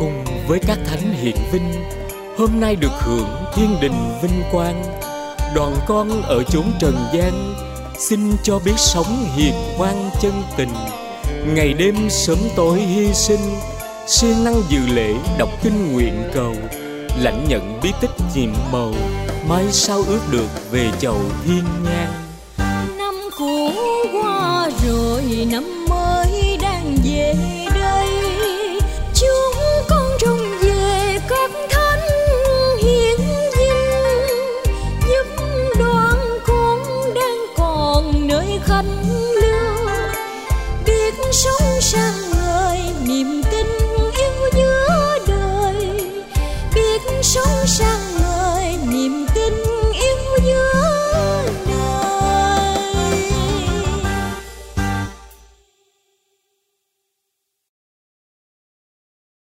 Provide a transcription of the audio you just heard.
cùng với các thánh hiện vinh, hôm nay được hưởng thiên đình vinh quang. Đoàn con ở chốn trần gian, xin cho biết sống hiền ngoan chân tình. Ngày đêm sớm tối hy sinh, siêng năng dự lễ đọc kinh nguyện cầu. Lãnh nhận bí tích nhiệm màu, mai sao ước được về chầu thiên nhang. Năm cũ qua rồi, năm khăn lương biết sống sang